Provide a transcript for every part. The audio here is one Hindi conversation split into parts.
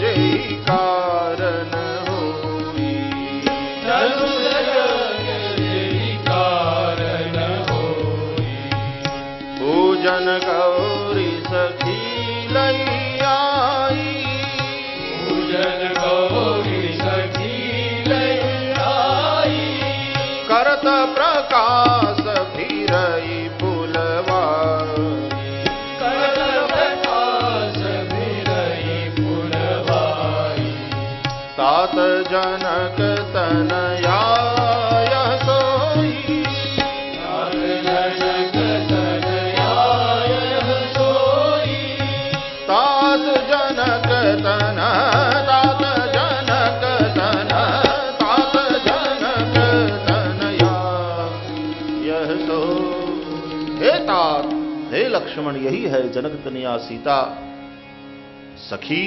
जय कारण लक्ष्मण यही है, जनक तनया सीता। सखी,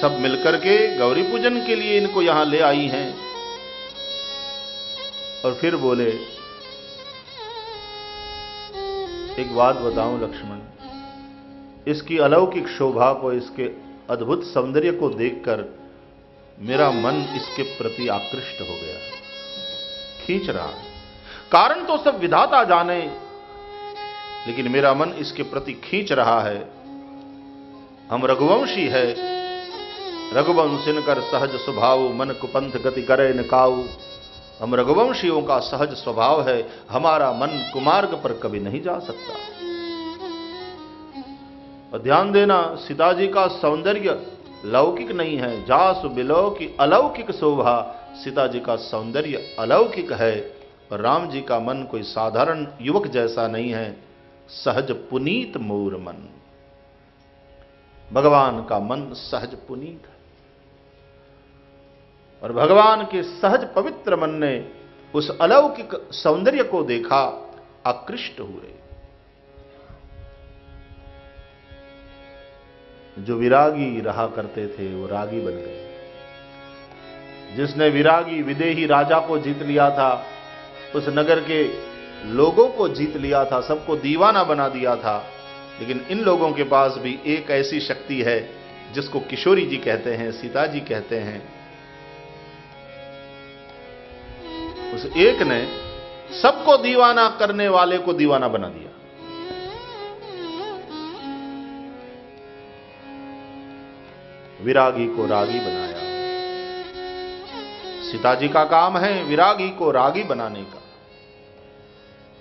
सब मिलकर के गौरी पूजन के लिए इनको यहाँ ले आई हैं। और फिर बोले, एक बात बताऊँ लक्ष्मण, इसकी अलौकिक शोभा को, इसके अद्भुत सौंदर्य को देखकर मेरा मन इसके प्रति आकृष्ट हो गया। खींच रहा। कारण तो सब विधाता जाने लेकिन मेरा मन इसके प्रति खींच रहा है। हम रघुवंशी है। रघुवंशिन कर सहज स्वभाव, मन कुपंथ गति करे न काऊ हम रघुवंशियों का सहज स्वभाव है। हमारा मन कुमार्ग पर कभी नहीं जा सकता। और ध्यान देना सीता जी का सौंदर्य लौकिक नहीं है। जास बिलो की अलौकिक शोभा। सीता जी का सौंदर्य अलौकिक है। और राम जी का मन कोई साधारण युवक जैसा नहीं है। सहज पुनीत मोर मन। भगवान का मन सहज पुनीत है। और भगवान के सहज पवित्र मन ने उस अलौकिक सौंदर्य को देखा, आकृष्ट हुए। जो विरागी रहा करते थे, वो रागी बन गए। जिसने विरागी विदेही राजा को जीत लिया था, उस नगर के लोगों को जीत लिया था, सबको दीवाना बना दिया था। लेकिन इन लोगों के पास भी एक ऐसी शक्ति है, जिसको किशोरी जी कहते हैं, सीता जी कहते हैं। उस एक ने सबको दीवाना करने वाले को दीवाना बना दिया। विरागी को रागी बनाया। सीता जी का काम है विरागी को रागी बनाने का।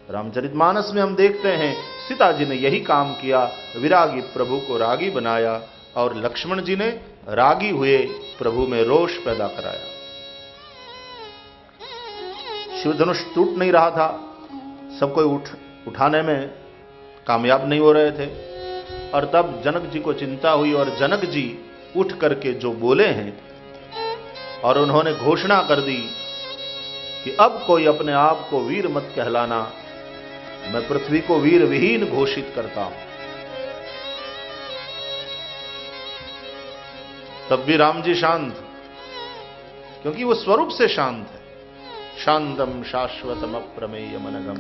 रामचरितमानस में हम देखते हैं सीता जी ने यही काम किया, विरागी प्रभु को रागी बनाया और लक्ष्मण जी ने रागी हुए प्रभु में रोष पैदा कराया। शिव धनुष टूट नहीं रहा था। सब कोई उठ, उठाने में कामयाब नहीं हो रहे थे। और तब जनक जी को चिंता हुई और जनक जी उठ करके जो बोले हैं और उन्होंने घोषणा कर दी कि अब कोई अपने आप को वीर मत कहलाना। मैं पृथ्वी को वीर विहीन घोषित करता हूँ। तब भी राम जी शांत, क्योंकि वो स्वरूप से शांत है। शांतम शाश्वतम अप्रमेय मनगम।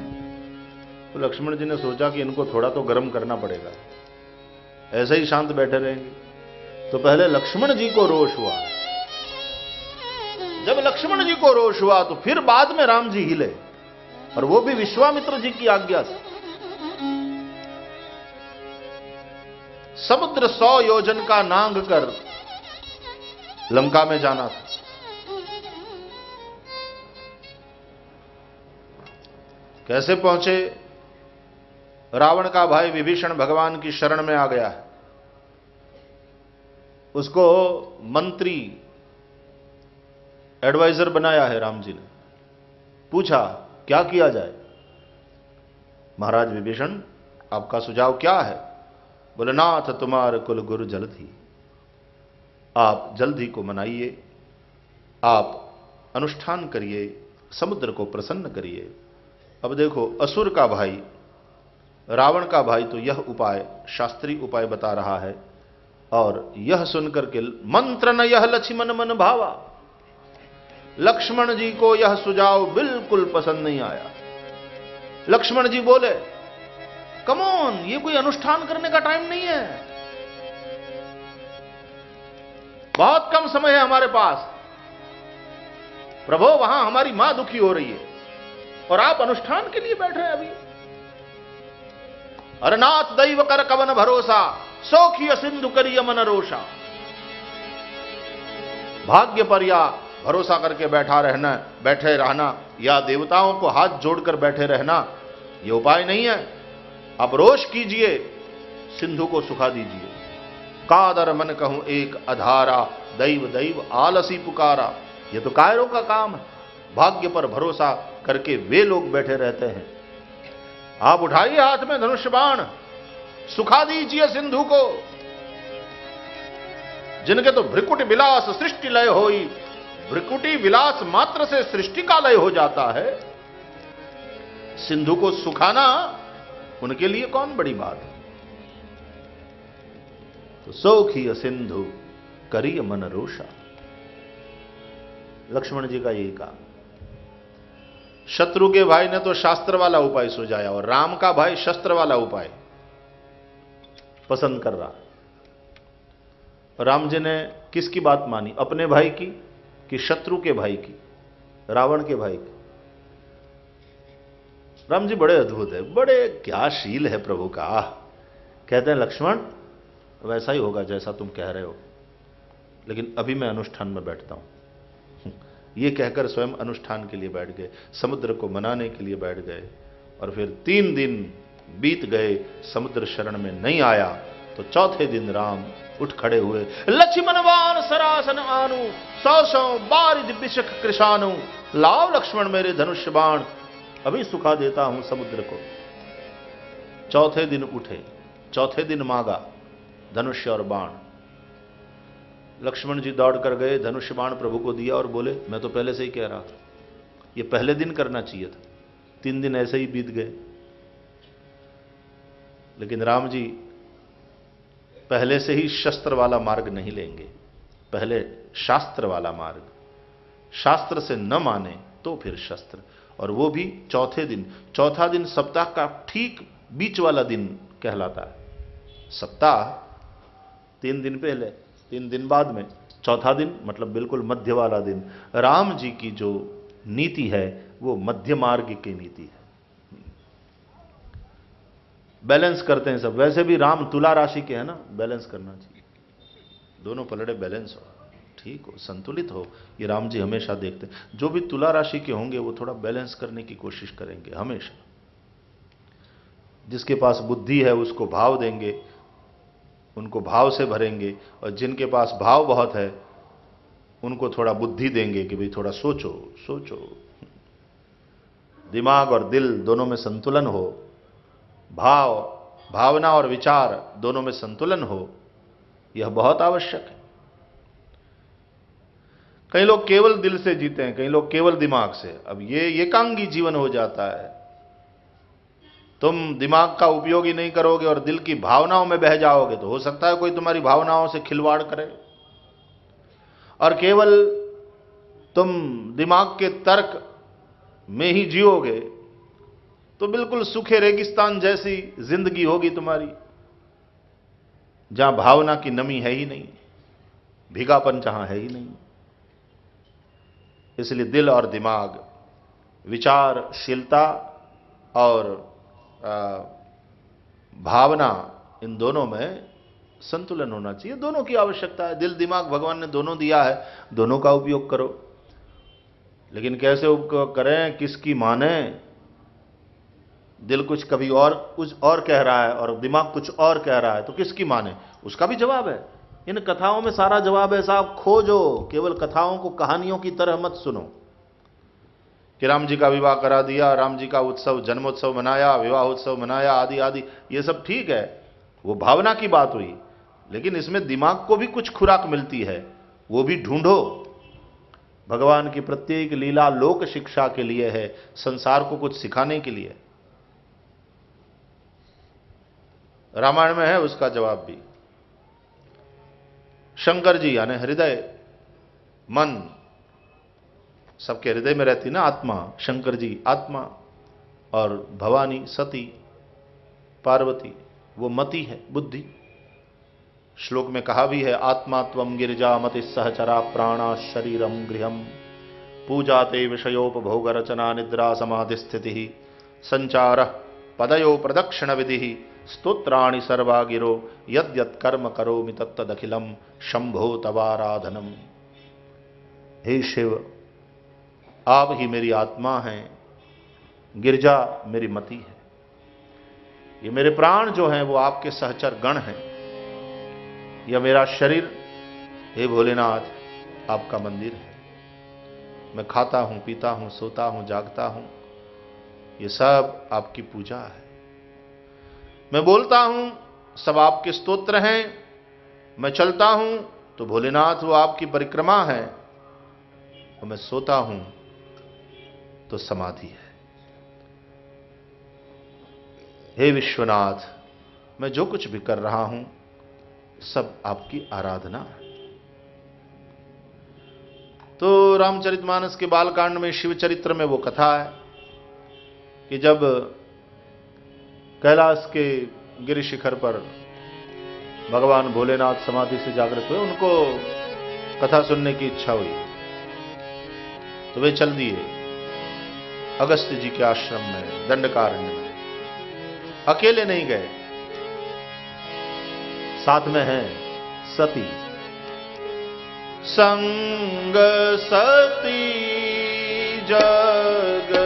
तो लक्ष्मण जी ने सोचा कि इनको थोड़ा तो गर्म करना पड़ेगा। ऐसे ही शांत बैठे रहेंगे। तो पहले लक्ष्मण जी को रोष हुआ। जब लक्ष्मण जी को रोष हुआ तो फिर बाद में राम जी हिले। और वो भी विश्वामित्र जी की आज्ञा से। समुद्र सौ योजन का नांग कर लंका में जाना था। कैसे पहुँचे? रावण का भाई विभीषण भगवान की शरण में आ गया है। उसको मंत्री, एडवाइजर बनाया है राम जी ने। पूछा क्या किया जाए? महाराज विभीषण, आपका सुझाव क्या है? बोले नाथ तुम्हार कुल गुरु जल्द ही। आप जल्द ही को मनाइए। आप अनुष्ठान करिए, समुद्र को प्रसन्न करिए। अब देखो, असुर का भाई, रावण का भाई तो यह उपाय शास्त्रीय उपाय बता रहा है। और यह सुनकर के मंत्र न यह लक्ष्मण मन भावा। लक्ष्मण जी को यह सुझाव बिल्कुल पसंद नहीं आया। लक्ष्मण जी बोले कमोन ये कोई अनुष्ठान करने का टाइम नहीं है। बहुत कम समय है हमारे पास। प्रभो, वहाँ हमारी माँ दुखी हो रही है और आप अनुष्ठान के लिए बैठ हैं अभी। अरनाथ दैव कर कवन भरोसा सौखी सिंधु करिय मन रोषा। भाग्य पर या भरोसा करके बैठा रहना, बैठे रहना, या देवताओं को हाथ जोड़कर बैठे रहना यह उपाय नहीं है। अब रोष कीजिए, सिंधु को सुखा दीजिए। कादर मन कहूँ एक अधारा, दैव दैव आलसी पुकारा। यह तो कायरों का काम है। भाग्य पर भरोसा करके वे लोग बैठे रहते हैं। आप उठाइए हाथ में धनुष बाण, सुखा दीजिए सिंधु को। जिनके तो भ्रिकुट विलास सृष्टि लय हो भ्रिकुटी विलास मात्र से सृष्टि का लय हो जाता है। सिंधु को सुखाना उनके लिए कौन बड़ी बात है? तो सौखी सिंधु करिय मन रोषा। लक्ष्मण जी का यही काम। शत्रु के भाई ने तो शास्त्र वाला उपाय सुझाया और राम का भाई शस्त्र वाला उपाय पसंद कर रहा। राम जी ने किसकी बात मानी? अपने भाई की? कि शत्रु के भाई की, रावण के भाई की। राम जी बड़े अद्भुत है, बड़े क्या शील है प्रभु का। कहते हैं, लक्ष्मण, वैसा ही होगा जैसा तुम कह रहे हो। लेकिन अभी मैं अनुष्ठान में बैठता हूँ। ये कहकर स्वयं अनुष्ठान के लिए बैठ गए, समुद्र को मनाने के लिए बैठ गए, और फिर तीन दिन बीत गए, समुद्र शरण में नहीं आया तो चौथे दिन राम उठ खड़े हुए। लक्ष्मणवान सरासन आनु, सौ बारिद बिशक कृषानु। लाव लक्ष्मण मेरे धनुष्य बाण, अभी सुखा देता हूँ समुद्र को। चौथे दिन उठे, चौथे दिन मांगा, धनुष्य और बाण। लक्ष्मण जी दौड़ कर गए, धनुष्य बाण प्रभु को दिया और बोले, मैं तो पहले से ही कह रहा था, ये पहले दिन करना चाहिए था, तीन दिन ऐसे ही बीत गए। लेकिन राम जी पहले से ही शस्त्र वाला मार्ग नहीं लेंगे। पहले शास्त्र वाला मार्ग। शास्त्र से न माने तो फिर शस्त्र। और वो भी चौथे दिन। चौथा दिन सप्ताह का ठीक बीच वाला दिन कहलाता है। सप्ताह तीन दिन पहले, तीन दिन बाद में। चौथा दिन मतलब बिल्कुल मध्य वाला दिन। राम जी की जो नीति है, वो मध्य मार्ग की नीति है। बैलेंस करते हैं सब। वैसे भी राम तुला राशि के हैं ना, बैलेंस करना चाहिए। दोनों पलड़े बैलेंस हो। ठीक हो, संतुलित हो। ये राम जी हमेशा देखते हैं। जो भी तुला राशि के होंगे, वो थोड़ा बैलेंस करने की कोशिश करेंगे, हमेशा। जिसके पास बुद्धि है, उसको भाव देंगे, उनको भाव से भरेंगे, और जिनके पास भाव बहुत है, उनको थोड़ा बुद्धि देंगे कि भाई थोड़ा सोचो सोचो। दिमाग और दिल दोनों में संतुलन हो भाव, भावना और विचार दोनों में संतुलन हो, यह बहुत आवश्यक है। कई लोग केवल दिल से जीते हैं, कई लोग केवल दिमाग से। अब ये एकांगी जीवन हो जाता है। तुम दिमाग का उपयोग ही नहीं करोगे और दिल की भावनाओं में बह जाओगे तो हो सकता है कोई तुम्हारी भावनाओं से खिलवाड़ करे। और केवल तुम दिमाग के तर्क में ही जियोगे तो बिल्कुल सूखे रेगिस्तान जैसी ज़िंदगी होगी तुम्हारी। जहाँ भावना की नमी है ही नहीं, भिगापन जहाँ है ही नहीं। इसलिए दिल और दिमाग, विचारशीलता और भावना, इन दोनों में संतुलन होना चाहिए। दोनों की आवश्यकता है। दिल, दिमाग भगवान ने दोनों दिया है, दोनों का उपयोग करो। लेकिन कैसे उपयोग करें, किसकी माने? दिल कुछ कभी और, कुछ और कह रहा है और दिमाग कुछ और कह रहा है तो किसकी माने? उसका भी जवाब है। इन कथाओं में सारा जवाब है, साहब, खोजो, केवल कथाओं को, कहानियों की तरह मत सुनो। कि राम जी का विवाह करा दिया, राम जी का उत्सव, जन्मोत्सव मनाया, विवाह उत्सव मनाया, आदि आदि, ये सब ठीक है। वो भावना की बात हुई, लेकिन इसमें दिमाग को भी कुछ खुराक मिलती है, वो भी ढूंढो। भगवान की प्रत्येक लीला लोक शिक्षा के लिए है, संसार को कुछ सिखाने के लिए। रामायण में है उसका जवाब भी। शंकर जी, यानी हृदय, मन, सबके हृदय में रहती ना आत्मा, शंकर जी आत्मा और भवानी सती, पार्वती, वो मति है, बुद्धि। श्लोक में कहा भी है, आत्मा तम गिरजा मति सहचरा प्राणा शरीरम गृहम पूजा ते विषयोपभोग रचना निद्रा समाधि स्थिति। संचार पदयो प्रदक्षिण विधि स्तोत्राणि सर्वा गिरो यद्यत कर्म करोमि तत्तदखिलम शंभो तवाराधनम हे शिव, आप ही मेरी आत्मा हैं, गिरजा मेरी मति है। ये मेरे प्राण जो हैं, वो आपके सहचर गण हैं। यह मेरा शरीर, हे भोलेनाथ, आपका मंदिर है। मैं खाता हूँ, पीता हूँ, सोता हूँ, जागता हूँ। ये सब आपकी पूजा है। मैं बोलता हूँ, सब आपके स्तोत्र हैं। मैं चलता हूँ तो भोलेनाथ, वो आपकी परिक्रमा है। और मैं सोता हूँ तो समाधि है। हे विश्वनाथ, मैं जो कुछ भी कर रहा हूँ, सब आपकी आराधना है। तो रामचरितमानस के बालकांड में शिव चरित्र में वो कथा है कि जब कैलाश के गिर शिखर पर भगवान भोलेनाथ समाधि से जागृत हुए। उनको कथा सुनने की इच्छा हुई। तो वे चल दिए। अगस्त्य जी के आश्रम में, दंडकारण्य में। अकेले नहीं गए। साथ में है सती। संग सती जग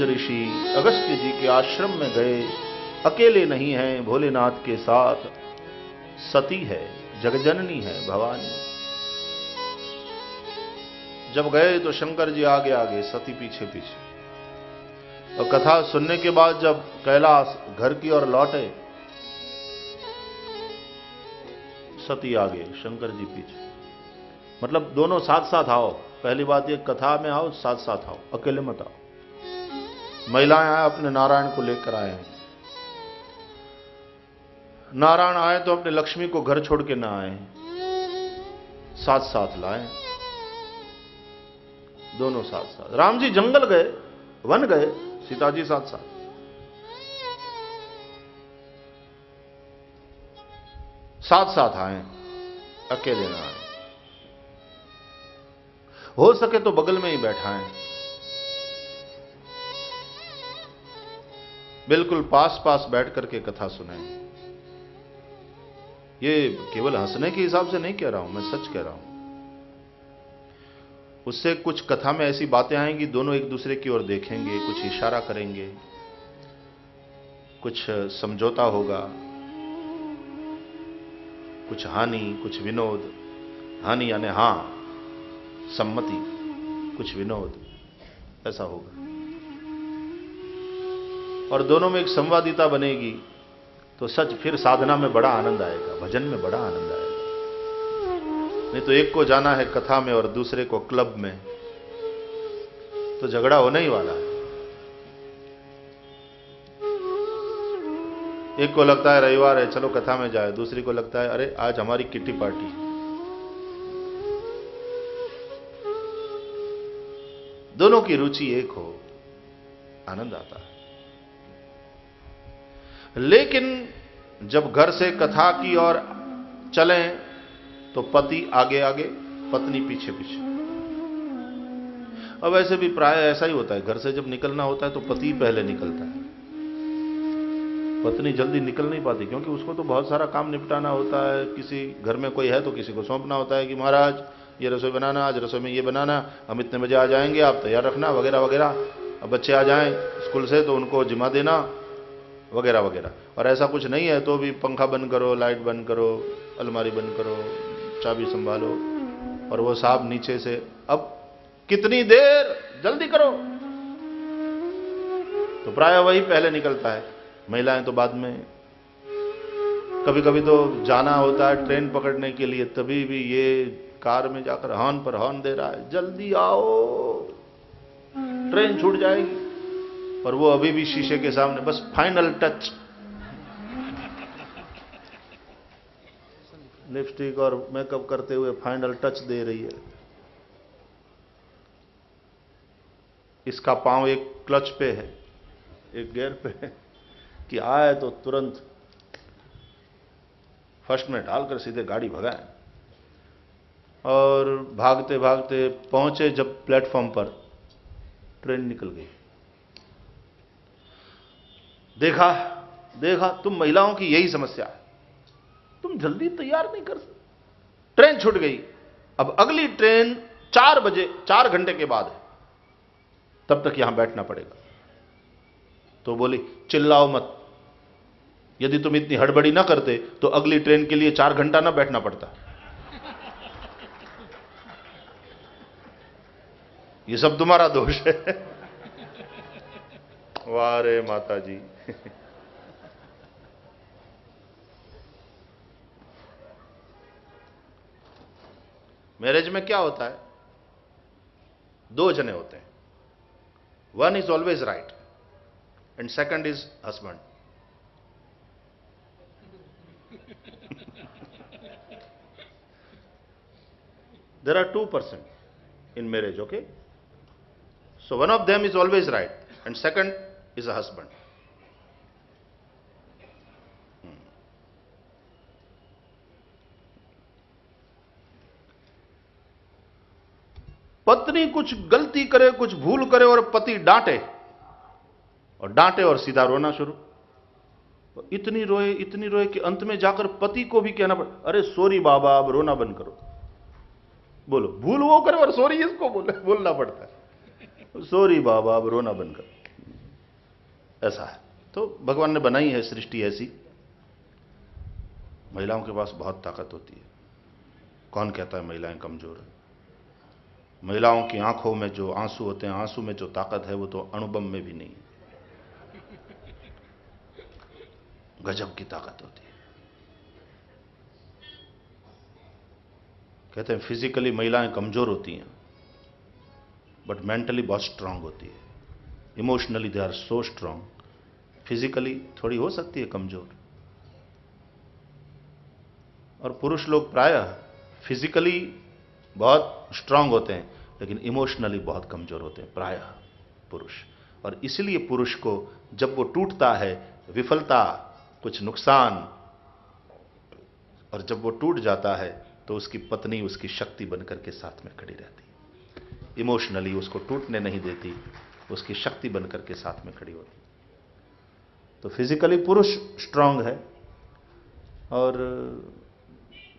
कुंभज ऋषि अगस्त्य जी के आश्रम में गए, अकेले नहीं हैं भोलेनाथ के साथ। सती है, जगजननी है भवानी। जब गए तो शंकर जी आगे आगे, सती पीछे पीछे। और कथा सुनने के बाद जब कैलाश घर की ओर लौटे, सती आगे, शंकर जी पीछे। मतलब दोनों साथ साथ आओ, पहली बात ये कथा में आओ, साथ साथ आओ, अकेले मत आओ। महिलाएँ आए, अपने नारायण को लेकर आए। नारायण आए तो अपने लक्ष्मी को घर छोड़ के ना आए। साथ साथ लाए। दोनों साथ साथ राम जी जंगल गए, वन गए सीता जी साथ साथ साथ साथ आए, अकेले ना आए। हो सके तो बगल में ही बैठाएँ। बिल्कुल पास पास बैठ करके कथा सुने ये केवल हंसने के हिसाब से नहीं कह रहा हूँ, मैं सच कह रहा हूँ। उससे कुछ कथा में ऐसी बातें आएँगी, दोनों एक दूसरे की ओर देखेंगे, कुछ इशारा करेंगे, कुछ समझौता होगा, कुछ हानि, कुछ विनोद, हानि यानी हाँ, सम्मति, कुछ विनोद, ऐसा होगा। और दोनों में एक संवादिता बनेगी तो सच फिर साधना में बड़ा आनंद आएगा, भजन में बड़ा आनंद आएगा। नहीं तो एक को जाना है कथा में और दूसरे को क्लब में तो झगड़ा होने ही वाला है। एक को लगता है रविवार है, चलो कथा में जाए, दूसरी को लगता है, अरे, आज हमारी किट्टी पार्टी। दोनों की रुचि एक हो, आनंद आता है। लेकिन जब घर से कथा की ओर चलें तो पति आगे आगे, पत्नी पीछे पीछे। अब ऐसे भी प्राय ऐसा ही होता है, घर से जब निकलना होता है तो पति पहले निकलता है। पत्नी जल्दी निकल नहीं पाती, क्योंकि उसको तो बहुत सारा काम निपटाना होता है। किसी घर में कोई है तो किसी को सौंपना होता है कि महाराज, ये रसोई बनाना, आज रसोई में ये बनाना, हम इतने बजे आ जाएँगे, आप तैयार रखना, वगैरह वगैरह। अब बच्चे आ जाएँ स्कूल से तो उनको जिमा देना वगैरह वगैरह। और ऐसा कुछ नहीं है तो भी पंखा बंद करो, लाइट बंद करो, अलमारी बंद करो, चाबी संभालो, और वो साहब नीचे से, अब कितनी देर? जल्दी करो। तो प्राय वही पहले निकलता है। महिलाएँ तो बाद में कभी कभी तो जाना होता है ट्रेन पकड़ने के लिए, तभी भी ये कार में जाकर हॉर्न पर हॉर्न दे रहा है, जल्दी आओ। ट्रेन छूट जाएगी। और वो अभी भी शीशे के सामने, बस फाइनल टच लिपस्टिक और मेकअप करते हुए फाइनल टच दे रही है। इसका पाँव एक क्लच पे है, एक गेयर पे है, कि आए तो तुरंत फ़र्स्ट में डालकर सीधे गाड़ी भगाए। और भागते भागते पहुँचे जब प्लेटफॉर्म पर ट्रेन निकल गई। देखा देखा, तुम महिलाओं की यही समस्या है। तुम जल्दी तैयार नहीं कर सकते। ट्रेन छूट गई। अब अगली ट्रेन चार बजे, चार घंटे के बाद है। तब तक यहाँ बैठना पड़ेगा। तो बोली, चिल्लाओ मत। यदि तुम इतनी हड़बड़ी ना करते तो अगली ट्रेन के लिए चार घंटा ना बैठना पड़ता। ये सब तुम्हारा दोष है। वारे माता जी मैरिज में क्या होता है? दो जने होते हैं। One is always right and second is husband there are two person in marriage okay so one of them is always right and second is a husband पत्नी कुछ गलती करे, कुछ भूल करे और पति डांटे। और डांटे और सीधा रोना शुरू। इतनी रोए इतनी रोए कि अंत में जाकर पति को भी कहना पड़, अरे सॉरी बाबा, अब रोना बंद करो। बोलो, भूल वो करे और सॉरी इसको बोले, बोलना पड़ता है। सॉरी बाबा, अब रोना बंद करो। ऐसा है। तो भगवान ने बनाई है सृष्टि ऐसी। महिलाओं के पास बहुत ताकत होती है। कौन कहता है महिलाएँ कमज़ोर है? महिलाओं की आँखों में जो आँसू होते हैं, आँसू में जो ताकत है, वो तो अणुबम में भी नहीं है। गजब की ताकत होती है। कहते हैं फिजिकली महिलाएँ कमज़ोर होती हैं बट मेंटली बहुत स्ट्रांग होती है। Emotionally they are so strong physically थोड़ी हो सकती है कमज़ोर। और पुरुष लोग प्रायः फिजिकली बहुत स्ट्रांग होते हैं, लेकिन इमोशनली बहुत कमज़ोर होते हैं, प्रायः पुरुष। और इसलिए पुरुष को जब वो टूटता है, विफलता, कुछ नुकसान, और जब वो टूट जाता है तो उसकी पत्नी उसकी शक्ति बनकर के साथ में खड़ी रहती है। इमोशनली उसको टूटने नहीं देती, उसकी शक्ति बनकर के साथ में खड़ी होती तो फिजिकली पुरुष स्ट्रांग है, और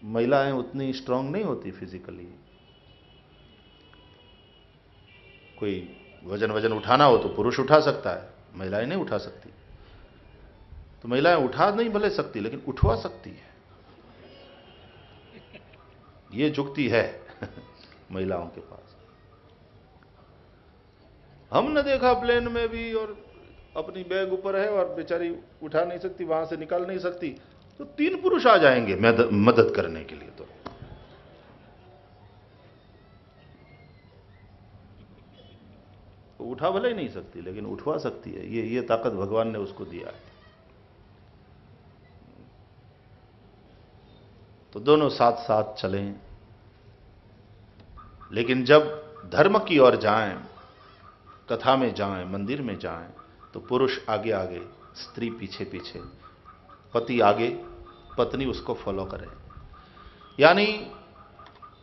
महिलाएँ उतनी स्ट्रांग नहीं होती फिजिकली कोई वज़न वज़न उठाना हो तो पुरुष उठा सकता है, महिलाएँ नहीं उठा सकती। तो महिलाएँ उठा नहीं भले सकती, लेकिन उठवा सकती है। ये जुक्ति है महिलाओं के पास। हमने देखा प्लेन में भी और अपनी बैग ऊपर है और बेचारी उठा नहीं सकती, वहाँ से निकाल नहीं सकती। तो तीन पुरुष आ जाएँगे मदद करने के लिए तो। उठा भले ही नहीं सकती, लेकिन उठवा सकती है। ये ये ताकत भगवान ने उसको दिया है। तो दोनों साथ साथ चलें। लेकिन जब धर्म की ओर जाएँ, कथा में जाएँ, मंदिर में जाएँ तो पुरुष आगे आगे स्त्री पीछे पीछे पति आगे पत्नी उसको फॉलो करे। यानी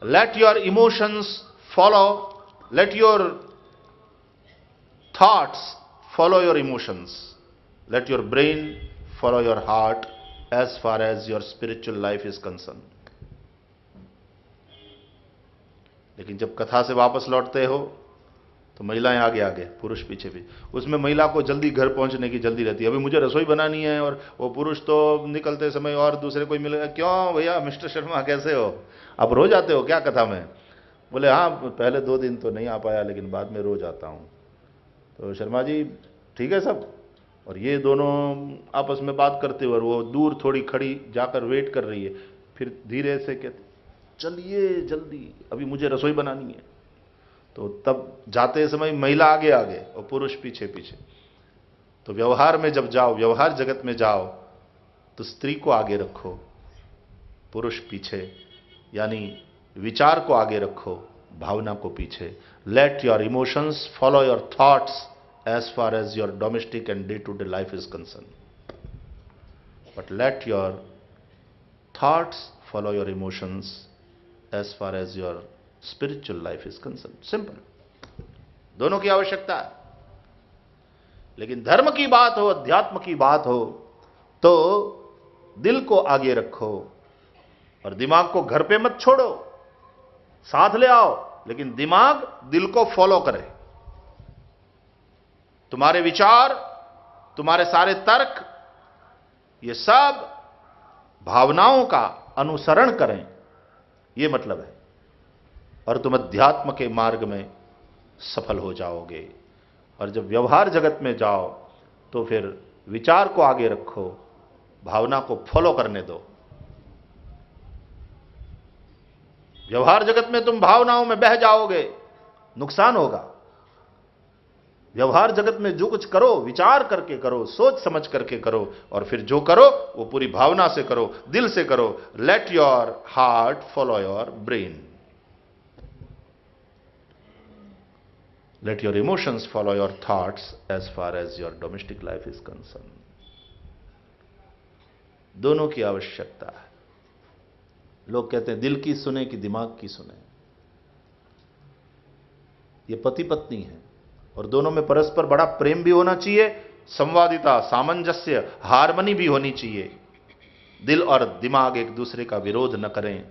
let your emotions follow let your thoughts follow your emotions let your brain follow your heart as far as your spiritual life is concern लेकिन जब कथा से वापस लौटते हो तो महिलाएँ आगे आगे, पुरुष पीछे भी उसमें महिला को जल्दी घर पहुँचने की जल्दी रहती है। अभी मुझे रसोई बनानी है और वो पुरुष तो निकलते समय और दूसरे कोई मिलेगा क्यों भैया, मिस्टर शर्मा कैसे हो? आप रोज आते हो क्या कथा में? बोले हाँ पहले दो दिन तो नहीं आ पाया, लेकिन बाद में रोज आता हूँ। तो शर्मा जी, ठीक है सब। और ये दोनों आपस में बात करते हुए वो दूर थोड़ी खड़ी जाकर वेट कर रही है। फिर धीरे से कहते, चलिए जल्दी, अभी मुझे रसोई बनानी है। तो तब जाते समय महिला आगे आगे और पुरुष पीछे पीछे। तो व्यवहार में जब जाओ, व्यवहार जगत में जाओ तो स्त्री को आगे रखो, पुरुष पीछे, यानी विचार को आगे रखो, भावना को पीछे। Let your emotions follow your thoughts as far as your domestic and day to day life is concern but let your thoughts follow your emotions as far as your spiritual life is concerned. Simple. दोनों की आवश्यकता है। लेकिन धर्म की बात हो, अध्यात्म की बात हो तो दिल को आगे रखो और दिमाग को घर पे मत छोड़ो। साथ ले आओ, लेकिन दिमाग दिल को फॉलो करे। तुम्हारे विचार, तुम्हारे सारे तर्क, ये सब भावनाओं का अनुसरण करें। ये मतलब है। और तुम अध्यात्म के मार्ग में सफल हो जाओगे। और जब व्यवहार जगत में जाओ तो फिर विचार को आगे रखो, भावना को फॉलो करने दो। व्यवहार जगत में तुम भावनाओं में बह जाओगे, नुकसान होगा। व्यवहार जगत में जो कुछ करो, विचार करके करो, सोच समझ करके करो, और फिर जो करो, वो पूरी भावना से करो, दिल से करो। Let your heart follow your brain let your emotions follow your thoughts as far as your domestic life is concern दोनों की आवश्यकता है। लोग कहते हैं, दिल की सुने कि दिमाग की सुने। ये पति पत्नी है और दोनों में परस्पर बड़ा प्रेम भी होना चाहिए, संवादिता, सामंजस्य, हारमनी भी होनी चाहिए। दिल और दिमाग एक दूसरे का विरोध न करें।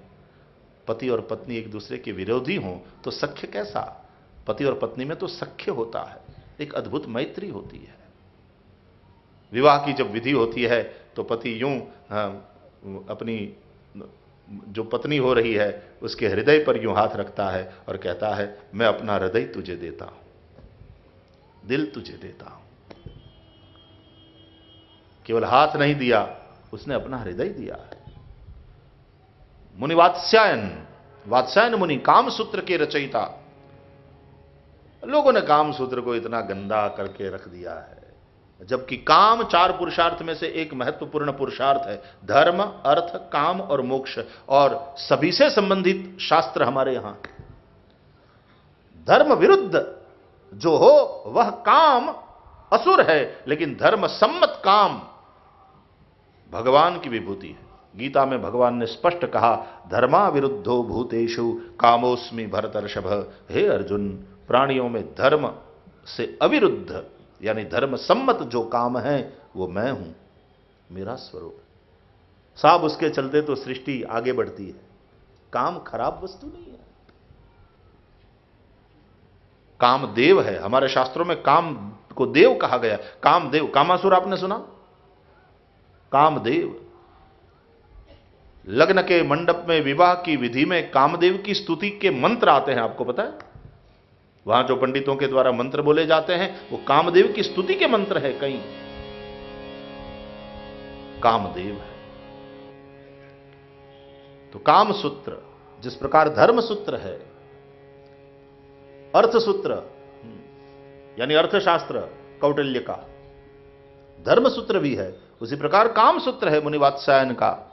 पति और पत्नी एक दूसरे के विरोधी हों तो सख्य कैसा? पति और पत्नी में तो सख्य होता है एक अद्भुत मैत्री होती है। विवाह की जब विधि होती है तो पति यूँ हाँ, अपनी जो पत्नी हो रही है उसके हृदय पर यूँ हाथ रखता है और कहता है मैं अपना हृदय तुझे देता हूँ दिल तुझे देता हूँ। केवल हाथ नहीं दिया उसने अपना हृदय दिया है। मुनिवात्स्यायन वात्सायन मुनि काम सूत्र के रचयिता लोगों ने काम सूत्र को इतना गंदा करके रख दिया है, जबकि काम चार पुरुषार्थ में से एक महत्वपूर्ण पुरुषार्थ है, धर्म, अर्थ, काम और मोक्ष, और सभी से संबंधित शास्त्र हमारे यहाँ। धर्म विरुद्ध जो हो, वह काम असुर है, लेकिन धर्म सम्मत काम भगवान की विभूति है। गीता में भगवान ने स्पष्ट कहा, धर्मा विरुद्धो भूतेषु कामोस्मी भरतर्षभ, हे अर्जुन प्राणियों में धर्म से अविरुद्ध, यानी धर्म सम्मत जो काम है, वो मैं हूँ, मेरा स्वरूप साहब उसके चलते तो सृष्टि आगे बढ़ती है। काम खराब वस्तु नहीं है। काम देव है। हमारे शास्त्रों में काम को देव कहा गया। काम देव। कामासुर आपने सुना? कामदेव लग्न के मंडप में, विवाह की विधि में कामदेव की स्तुति के मंत्र आते हैं, आपको पता है? वहाँ जो पंडितों के द्वारा मंत्र बोले जाते हैं, वो कामदेव की स्तुति के मंत्र है कहीं। कामदेव है। तो काम सूत्र जिस प्रकार धर्म सूत्र है अर्थ सूत्र यानी अर्थशास्त्र, कौटिल्य का धर्म सूत्र भी है, उसी प्रकार काम सूत्र है मुनिवात्सायन का।